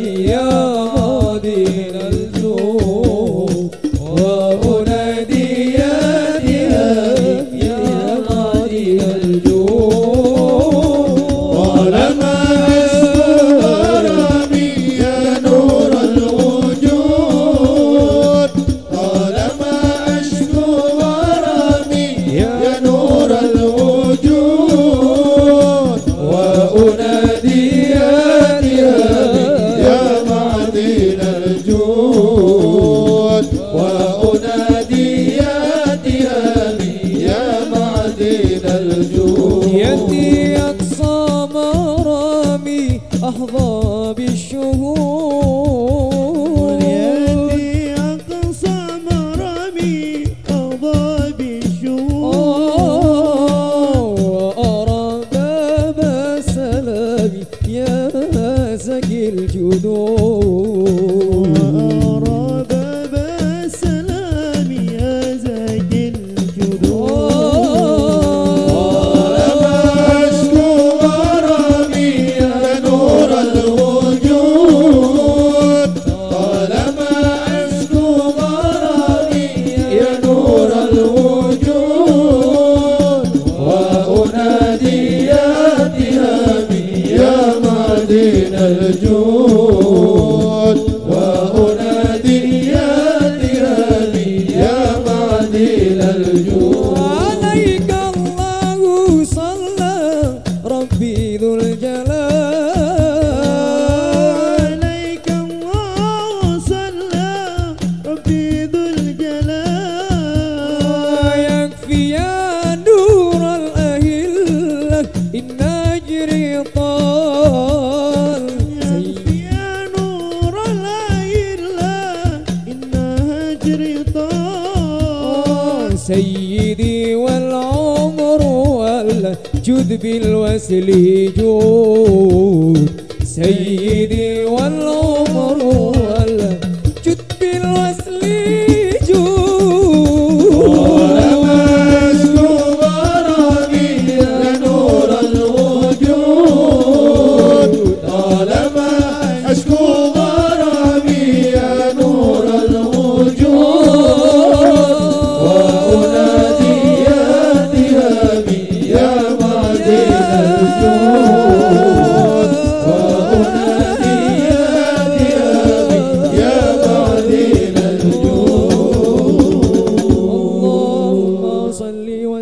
yo بين الجود. يدي أقصى مرامي أحظى بالشهود. يدي أقصى مرامي أهضى بالشهور وأرى باب سلامي يا زكي الجنود. الجود وأنادي يا ذي يا معدل الجود. عليك سيدي والعمر والجود بالوسل جود. سيدي والعمر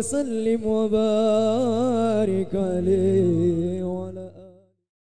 وسلم